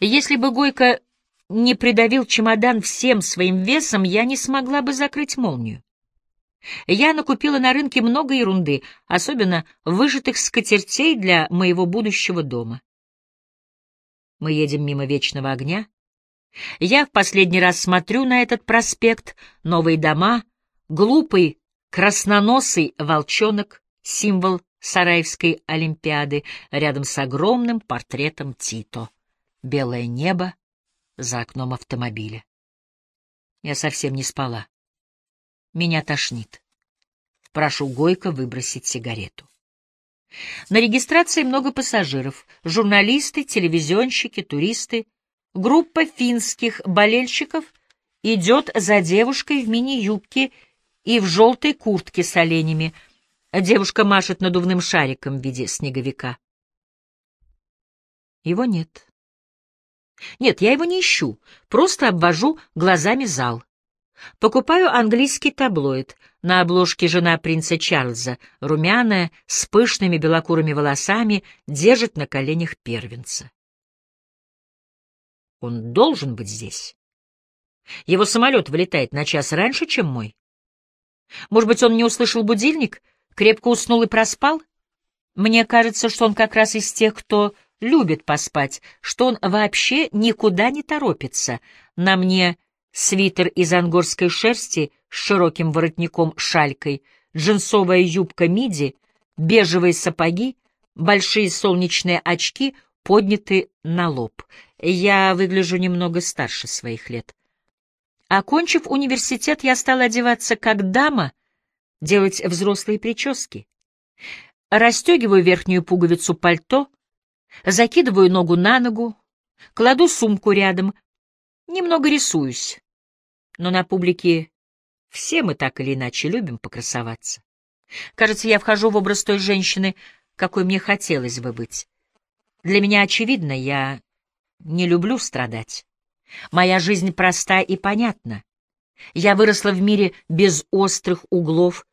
Если бы Гойко не придавил чемодан всем своим весом, я не смогла бы закрыть молнию. Я накупила на рынке много ерунды, особенно выжатых скатертей для моего будущего дома. Мы едем мимо вечного огня. Я в последний раз смотрю на этот проспект, новые дома, глупый красноносый волчонок, символ Сараевской Олимпиады, рядом с огромным портретом Тито. Белое небо за окном автомобиля. Я совсем не спала. Меня тошнит. Прошу Гойко выбросить сигарету. На регистрации много пассажиров. Журналисты, телевизионщики, туристы. Группа финских болельщиков идет за девушкой в мини-юбке и в желтой куртке с оленями. Девушка машет надувным шариком в виде снеговика. Его нет. Нет, я его не ищу, просто обвожу глазами зал. Покупаю английский таблоид. На обложке жена принца Чарльза, румяная, с пышными белокурыми волосами, держит на коленях первенца. Он должен быть здесь. Его самолет вылетает на час раньше, чем мой. Может быть, он не услышал будильник, крепко уснул и проспал? Мне кажется, что он как раз из тех, кто любит поспать, что он вообще никуда не торопится. На мне свитер из ангорской шерсти с широким воротником-шалькой, джинсовая юбка миди, бежевые сапоги, большие солнечные очки подняты на лоб. Я выгляжу немного старше своих лет. Окончив университет, я стала одеваться как дама, делать взрослые прически. Растегиваю верхнюю пуговицу пальто, закидываю ногу на ногу, кладу сумку рядом, немного рисуюсь. Но на публике все мы так или иначе любим покрасоваться. Кажется, я вхожу в образ той женщины, какой мне хотелось бы быть. Для меня очевидно, я не люблю страдать. Моя жизнь проста и понятна. Я выросла в мире без острых углов,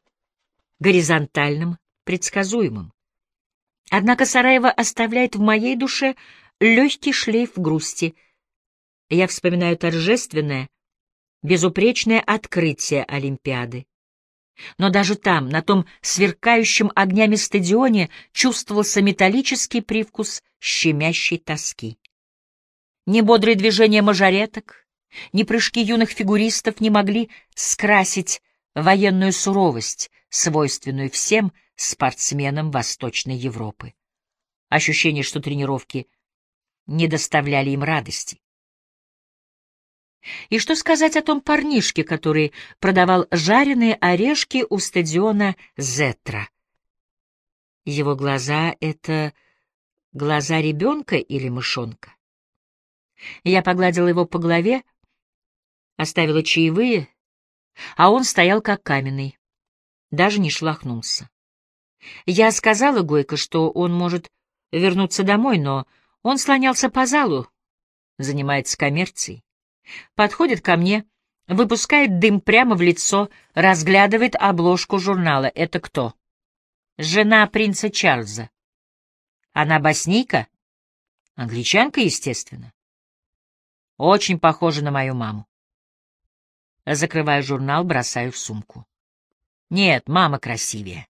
горизонтальным, предсказуемым. Однако Сараево оставляет в моей душе легкий шлейф грусти. Я вспоминаю торжественное, безупречное открытие Олимпиады. Но даже там, на том сверкающем огнями стадионе, чувствовался металлический привкус щемящей тоски. Ни бодрые движения мажореток, ни прыжки юных фигуристов не могли скрасить военную суровость, свойственную всем спортсменам Восточной Европы. Ощущение, что тренировки не доставляли им радости. И что сказать о том парнишке, который продавал жареные орешки у стадиона Зетра? Его глаза — это глаза ребенка или мышонка? Я погладила его по голове, оставила чаевые, а он стоял как каменный, даже не шлахнулся. Я сказала Гойко, что он может вернуться домой, но он слонялся по залу, занимается коммерцией. Подходит ко мне, выпускает дым прямо в лицо, разглядывает обложку журнала. Это кто? Жена принца Чарльза. Она боснийка? Англичанка, естественно. Очень похожа на мою маму. Закрываю журнал, бросаю в сумку. Нет, мама красивее.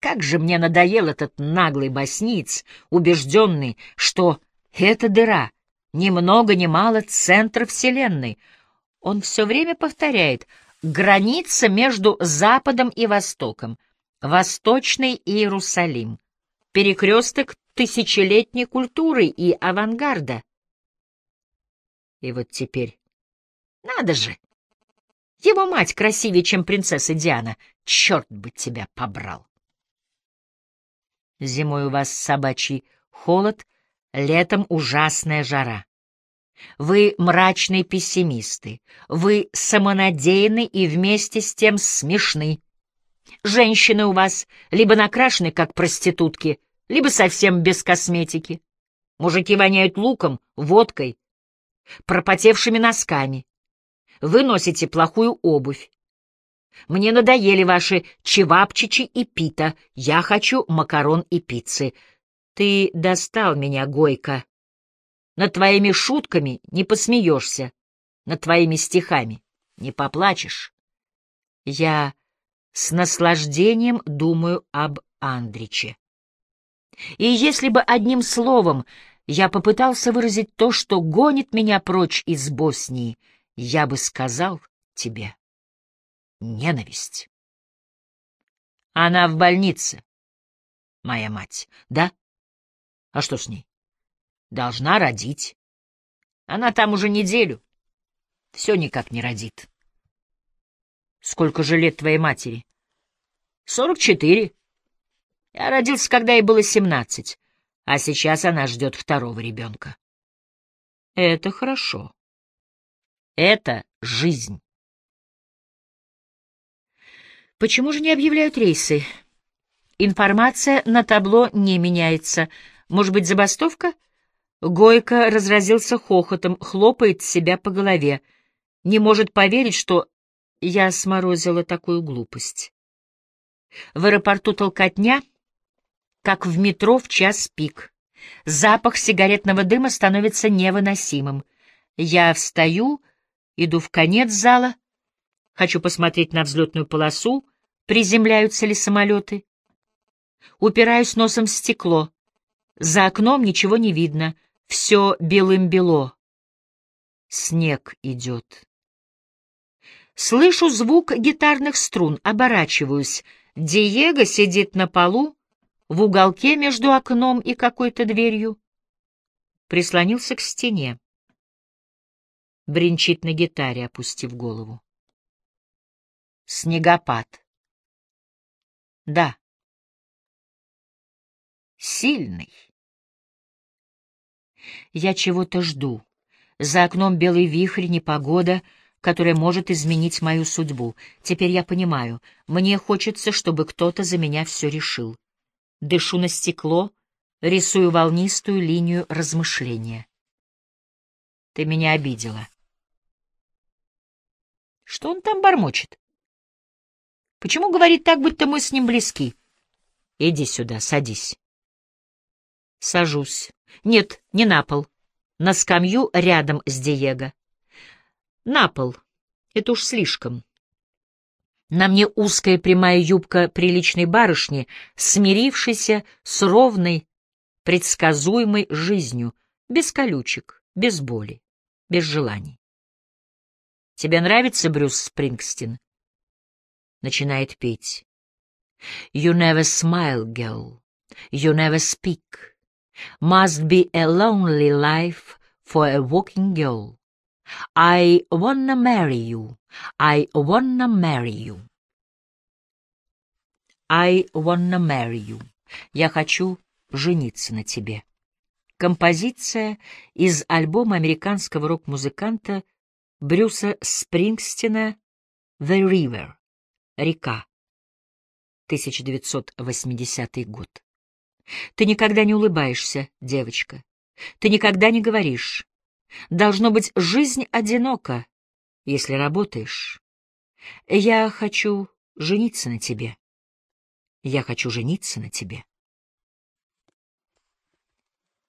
Как же мне надоел этот наглый босниц, убежденный, что эта дыра ни много ни мало центр Вселенной. Он все время повторяет «граница между Западом и Востоком, Восточный Иерусалим, перекресток тысячелетней культуры и авангарда». И вот теперь... Надо же! Его мать красивее, чем принцесса Диана. Черт бы тебя побрал! Зимой у вас собачий холод, летом ужасная жара. Вы мрачные пессимисты, вы самонадеянны и вместе с тем смешны. Женщины у вас либо накрашены, как проститутки, либо совсем без косметики. Мужики воняют луком, водкой, пропотевшими носками. Вы носите плохую обувь. Мне надоели ваши чевапчичи и пита. Я хочу макарон и пиццы. Ты достал меня, Гойка. Над твоими шутками не посмеешься, над твоими стихами не поплачешь. Я с наслаждением думаю об Андриче. И если бы одним словом я попытался выразить то, что гонит меня прочь из Боснии, я бы сказал тебе ненависть. Она в больнице, моя мать, да? А что с ней? Должна родить. Она там уже неделю. Все никак не родит. Сколько же лет твоей матери? Сорок четыре. Я родился, когда ей было семнадцать, а сейчас она ждет второго ребенка. Это хорошо. Это жизнь. Почему же не объявляют рейсы? Информация на табло не меняется. Может быть, забастовка? Гойко разразился хохотом, хлопает себя по голове. Не может поверить, что я сморозила такую глупость. В аэропорту толкотня, как в метро в час пик. Запах сигаретного дыма становится невыносимым. Я встаю, иду в конец зала, хочу посмотреть на взлетную полосу, приземляются ли самолеты. Упираюсь носом в стекло. За окном ничего не видно, все белым-бело. Снег идет. Слышу звук гитарных струн, оборачиваюсь. Диего сидит на полу, в уголке между окном и какой-то дверью. Прислонился к стене. Бринчит на гитаре, опустив голову. Снегопад. Да. Сильный. Я чего-то жду. За окном белый вихрь, непогода, которая может изменить мою судьбу. Теперь я понимаю, мне хочется, чтобы кто-то за меня все решил. Дышу на стекло, рисую волнистую линию размышления. Ты меня обидела. Что он там бормочет? Почему говорит так, будто мы с ним близки? Иди сюда, садись. Сажусь. Нет, не на пол. На скамью рядом с Диего. На пол. Это уж слишком. На мне узкая прямая юбка приличной барышни, смирившейся с ровной, предсказуемой жизнью, без колючек, без боли, без желаний. Тебе нравится Брюс Спрингстин? начинает петь. You never smile, girl. You never speak. Must be a lonely life for a walking girl. I wanna marry you. I wanna marry you. I wanna marry you. Я хочу жениться на тебе. Композиция из альбома американского рок-музыканта Брюса Спрингстина «The River» Река. 1980 год. Ты никогда не улыбаешься, девочка. Ты никогда не говоришь. Должно быть, жизнь одинока, если работаешь. Я хочу жениться на тебе. Я хочу жениться на тебе.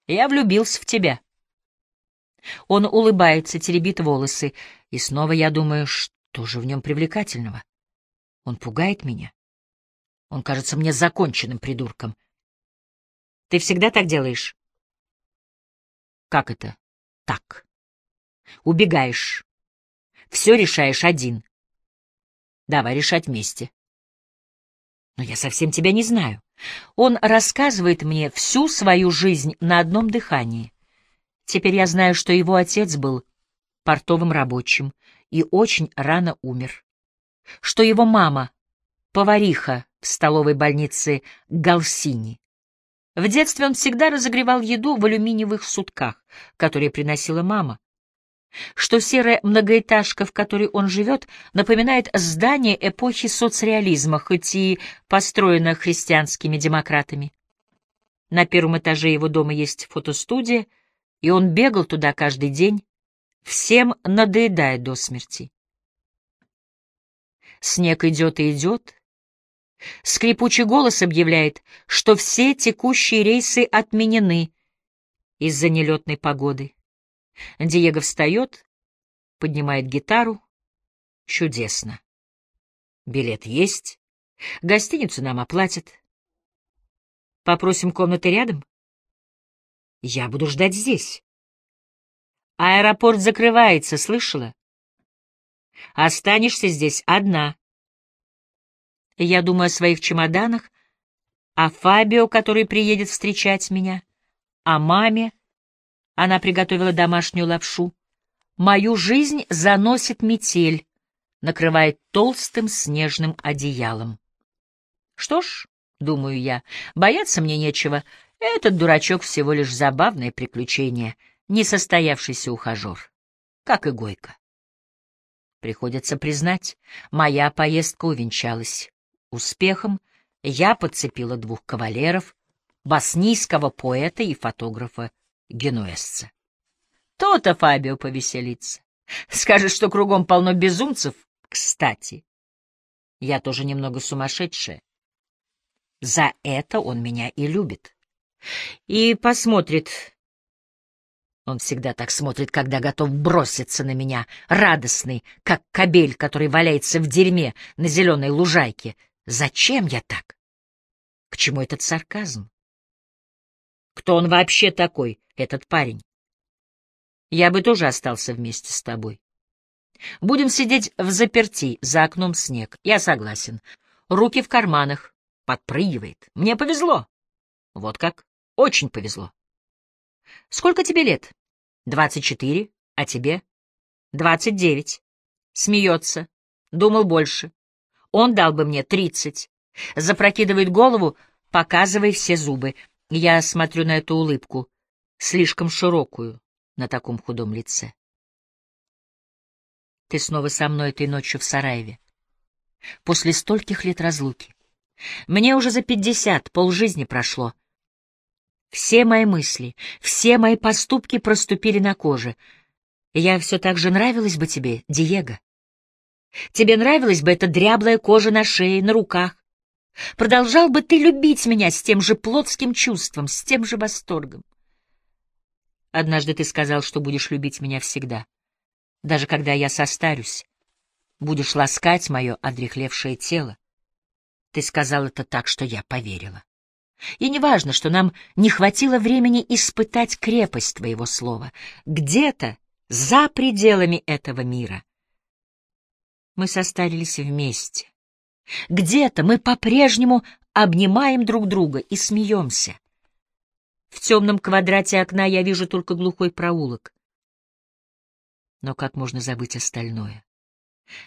Я влюбился в тебя. Он улыбается, теребит волосы, и снова я думаю, что же в нем привлекательного? Он пугает меня. Он кажется мне законченным придурком. Ты всегда так делаешь? Как это? Так. Убегаешь. Все решаешь один. Давай решать вместе. Но я совсем тебя не знаю. Он рассказывает мне всю свою жизнь на одном дыхании. Теперь я знаю, что его отец был портовым рабочим и очень рано умер что его мама — повариха в столовой больнице Галсини. В детстве он всегда разогревал еду в алюминиевых сутках, которые приносила мама. Что серая многоэтажка, в которой он живет, напоминает здание эпохи соцреализма, хоть и построено христианскими демократами. На первом этаже его дома есть фотостудия, и он бегал туда каждый день, всем надоедая до смерти. Снег идет и идет. Скрипучий голос объявляет, что все текущие рейсы отменены из-за нелетной погоды. Диего встает, поднимает гитару. Чудесно. Билет есть. Гостиницу нам оплатят. Попросим комнаты рядом? Я буду ждать здесь. Аэропорт закрывается, слышала? Останешься здесь одна. Я думаю о своих чемоданах, о Фабио, который приедет встречать меня, о маме. Она приготовила домашнюю лапшу. Мою жизнь заносит метель, накрывает толстым снежным одеялом. Что ж, думаю я, бояться мне нечего. Этот дурачок всего лишь забавное приключение, несостоявшийся ухажер, как и Гойко. Приходится признать, моя поездка увенчалась успехом, я подцепила двух кавалеров, боснийского поэта и фотографа генуэзца. То-то Фабио повеселится. Скажет, что кругом полно безумцев. Кстати, я тоже немного сумасшедшая. За это он меня и любит. И посмотрит. Он всегда так смотрит, когда готов броситься на меня, радостный, как кобель, который валяется в дерьме на зеленой лужайке. Зачем я так? К чему этот сарказм? Кто он вообще такой, этот парень? Я бы тоже остался вместе с тобой. Будем сидеть в заперти, за окном снег. Я согласен. Руки в карманах. Подпрыгивает. Мне повезло. Вот как? Очень повезло. Сколько тебе лет? Двадцать четыре. А тебе? Двадцать девять. Смеется. Думал больше. Он дал бы мне тридцать. Запрокидывает голову, показывая все зубы. Я смотрю на эту улыбку, слишком широкую на таком худом лице. Ты снова со мной этой ночью в Сараеве. После стольких лет разлуки. Мне уже за пятьдесят, полжизни прошло. Все мои мысли, все мои поступки проступили на коже. Я все так же нравилась бы тебе, Диего. Тебе нравилась бы эта дряблая кожа на шее, на руках. Продолжал бы ты любить меня с тем же плотским чувством, с тем же восторгом. Однажды ты сказал, что будешь любить меня всегда, даже когда я состарюсь. Будешь ласкать мое одрехлевшее тело. Ты сказал это так, что я поверила. И не важно, что нам не хватило времени испытать крепость твоего слова. Где-то, за пределами этого мира, мы состарились вместе. Где-то мы по-прежнему обнимаем друг друга и смеемся. В темном квадрате окна я вижу только глухой проулок. Но как можно забыть остальное?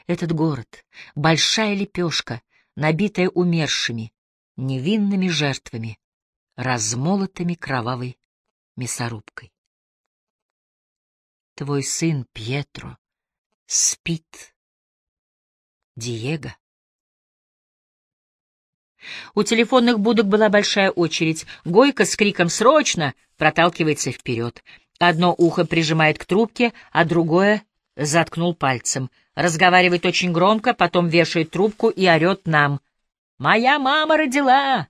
Этот город — большая лепешка, набитая умершими, невинными жертвами, размолотыми кровавой мясорубкой. Твой сын Пьетро спит, Диего. У телефонных будок была большая очередь. Гойка с криком «Срочно!» проталкивается вперед. Одно ухо прижимает к трубке, а другое заткнул пальцем. Разговаривает очень громко, потом вешает трубку и орет нам — Моя мама родила!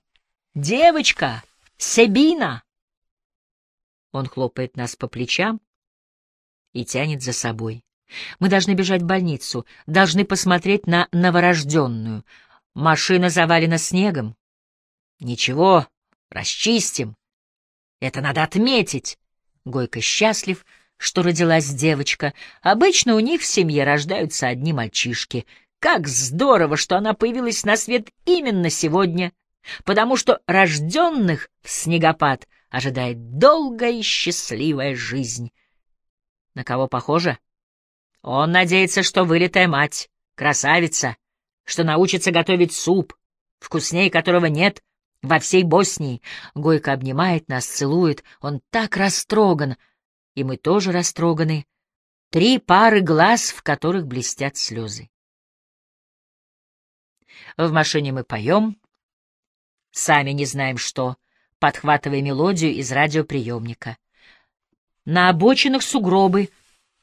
Девочка! Себина!» Он хлопает нас по плечам и тянет за собой. Мы должны бежать в больницу, должны посмотреть на новорожденную. Машина завалена снегом. Ничего, расчистим. Это надо отметить. Гойка счастлив, что родилась девочка. Обычно у них в семье рождаются одни мальчишки — как здорово, что она появилась на свет именно сегодня, потому что рожденных в снегопад ожидает долгая и счастливая жизнь. На кого похоже? Он надеется, что вылитая мать, красавица, что научится готовить суп, вкуснее которого нет во всей Боснии. Гойка обнимает нас, целует, он так растроган, и мы тоже растроганы. Три пары глаз, в которых блестят слезы. В машине мы поем, сами не знаем что, подхватывая мелодию из радиоприемника. На обочинах сугробы,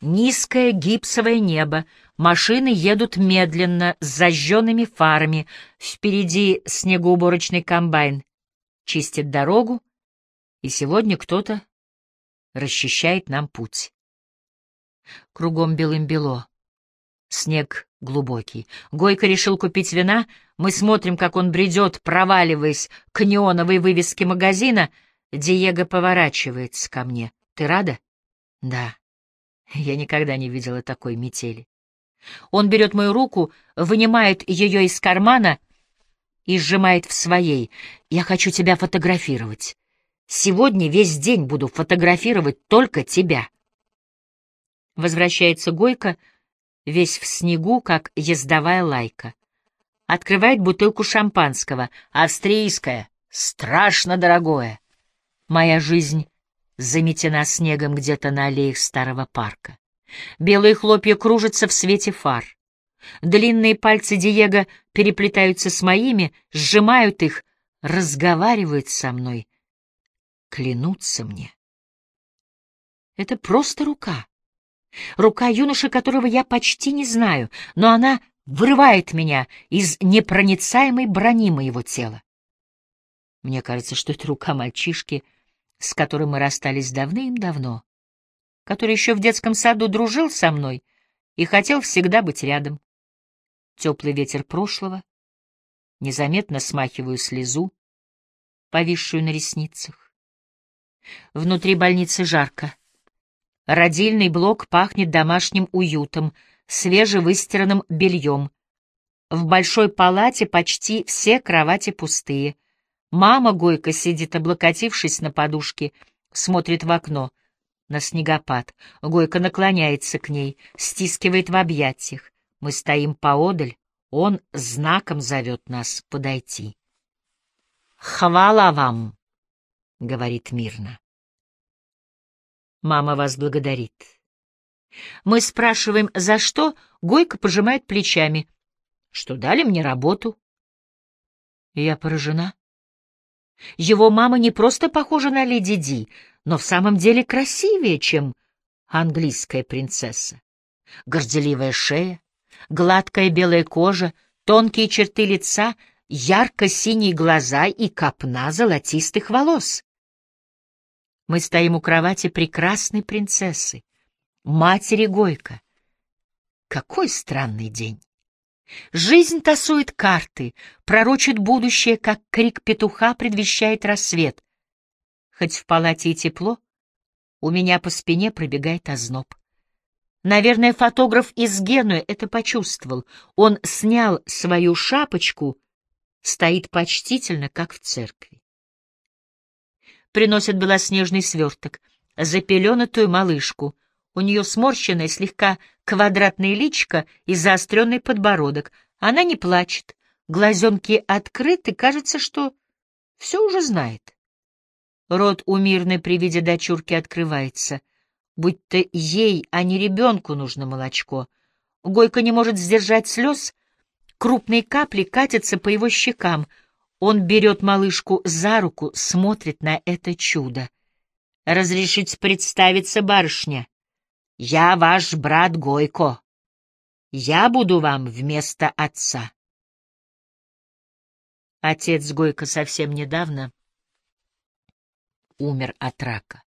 низкое гипсовое небо, машины едут медленно, с зажженными фарами, впереди снегоуборочный комбайн, чистит дорогу, и сегодня кто-то расчищает нам путь. Кругом белым-бело. Снег глубокий. Гойко решил купить вина. Мы смотрим, как он бредет, проваливаясь к неоновой вывеске магазина. Диего поворачивается ко мне. «Ты рада?» «Да». Я никогда не видела такой метели. Он берет мою руку, вынимает ее из кармана и сжимает в своей. «Я хочу тебя фотографировать. Сегодня весь день буду фотографировать только тебя». Возвращается Гойко, весь в снегу, как ездовая лайка. Открывает бутылку шампанского, австрийское, страшно дорогое. Моя жизнь заметена снегом где-то на аллеях старого парка. Белые хлопья кружатся в свете фар. Длинные пальцы Диего переплетаются с моими, сжимают их, разговаривают со мной, клянутся мне. Это просто рука. Рука юноши, которого я почти не знаю, но она вырывает меня из непроницаемой брони моего тела. Мне кажется, что это рука мальчишки, с которым мы расстались давным-давно, который еще в детском саду дружил со мной и хотел всегда быть рядом. Теплый ветер прошлого, незаметно смахиваю слезу, повисшую на ресницах. Внутри больницы жарко. Родильный блок пахнет домашним уютом, свежевыстиранным бельем. В большой палате почти все кровати пустые. Мама Гойка сидит, облокотившись на подушке, смотрит в окно, на снегопад. Гойка наклоняется к ней, стискивает в объятиях. Мы стоим поодаль, он знаком зовет нас подойти. «Хвала вам!» — говорит мирно. Мама вас благодарит. Мы спрашиваем, за что, Гойка пожимает плечами. Что дали мне работу. Я поражена. Его мама не просто похожа на леди Ди, но в самом деле красивее, чем английская принцесса. Горделивая шея, гладкая белая кожа, тонкие черты лица, ярко-синие глаза и копна золотистых волос. Мы стоим у кровати прекрасной принцессы, матери Гойка. Какой странный день! Жизнь тасует карты, пророчит будущее, как крик петуха предвещает рассвет. Хоть в палате и тепло, у меня по спине пробегает озноб. Наверное, фотограф из Генуи это почувствовал. Он снял свою шапочку, стоит почтительно, как в церкви приносит белоснежный сверток, запеленатую малышку. У нее сморщенное, слегка квадратное личико и заостренный подбородок. Она не плачет, глазенки открыты, кажется, что все уже знает. Рот у мирной при виде дочурки открывается, будто ей, а не ребенку нужно молочко. Гойка не может сдержать слез, крупные капли катятся по его щекам — он берет малышку за руку, смотрит на это чудо. «Разрешите представиться, барышня? Я ваш брат Гойко. Я буду вам вместо отца». Отец Гойко совсем недавно умер от рака.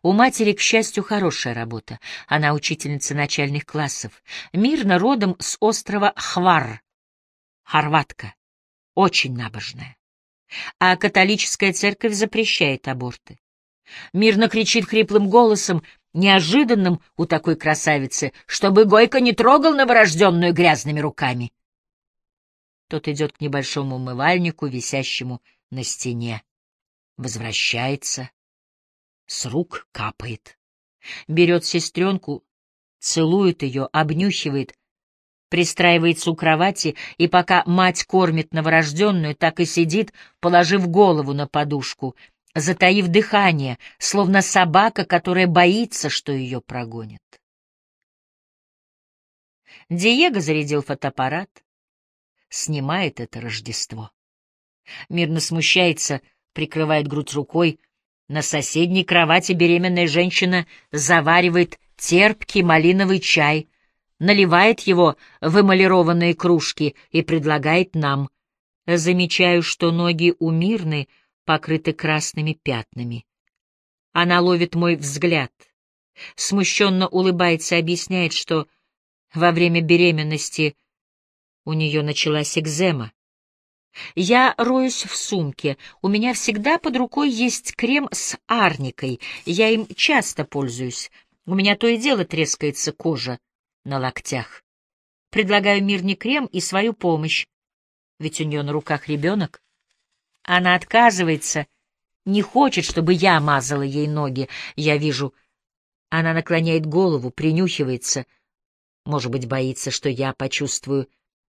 У матери, к счастью, хорошая работа. Она учительница начальных классов. Мирно родом с острова Хвар, хорватка очень набожная. А католическая церковь запрещает аборты. Мирно кричит хриплым голосом, неожиданным у такой красавицы, чтобы Гойко не трогал новорожденную грязными руками. Тот идет к небольшому умывальнику, висящему на стене. Возвращается. С рук капает. Берет сестренку, целует ее, обнюхивает, пристраивается у кровати, и пока мать кормит новорожденную, так и сидит, положив голову на подушку, затаив дыхание, словно собака, которая боится, что ее прогонят. Диего зарядил фотоаппарат, снимает это Рождество. Мирно смущается, прикрывает грудь рукой. На соседней кровати беременная женщина заваривает терпкий малиновый чай — наливает его в эмалированные кружки и предлагает нам. Замечаю, что ноги у Мирны покрыты красными пятнами. Она ловит мой взгляд, Смущенно улыбается и объясняет, что во время беременности у нее началась экзема. Я роюсь в сумке. У меня всегда под рукой есть крем с арникой. Я им часто пользуюсь. У меня то и дело трескается кожа на локтях. Предлагаю Мирне крем и свою помощь. Ведь у нее на руках ребенок. Она отказывается, не хочет, чтобы я мазала ей ноги. Я вижу, она наклоняет голову, принюхивается. Может быть, боится, что я почувствую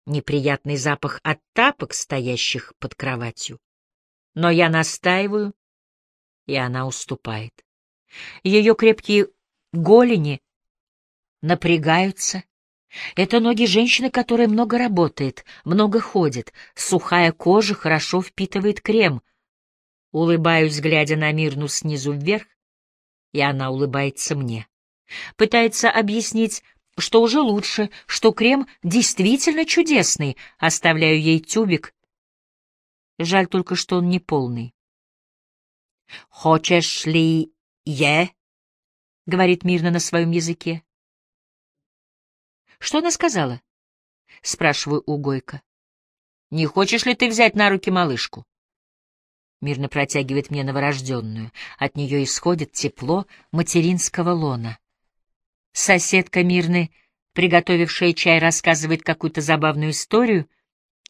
неприятный запах от тапок, стоящих под кроватью. Но я настаиваю, и она уступает. Ее крепкие голени напрягаются. Это ноги женщины, которая много работает, много ходит. Сухая кожа хорошо впитывает крем. Улыбаюсь, глядя на Мирну снизу вверх, и она улыбается мне. Пытается объяснить, что уже лучше, что крем действительно чудесный. Оставляю ей тюбик. Жаль только, что он не полный. «Хочешь ли е?» — говорит мирно на своем языке. «Что она сказала?» — спрашиваю у Гойка. «Не хочешь ли ты взять на руки малышку?» Мирно протягивает мне новорожденную. От нее исходит тепло материнского лона. Соседка Мирны, приготовившая чай, рассказывает какую-то забавную историю.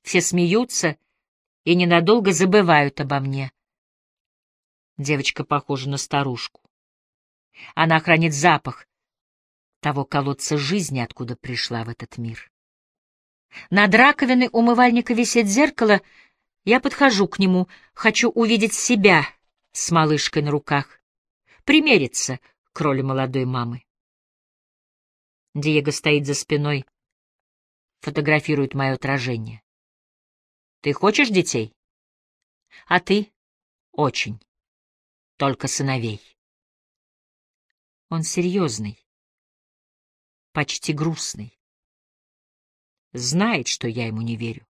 Все смеются и ненадолго забывают обо мне. Девочка похожа на старушку. Она хранит запах того колодца жизни, откуда пришла в этот мир. Над раковиной умывальника висит зеркало, я подхожу к нему, хочу увидеть себя с малышкой на руках, примериться к роли молодой мамы. Диего стоит за спиной, фотографирует мое отражение. Ты хочешь детей? А ты? Очень. Только сыновей. Он серьезный, почти грустный. Знает, что я ему не верю.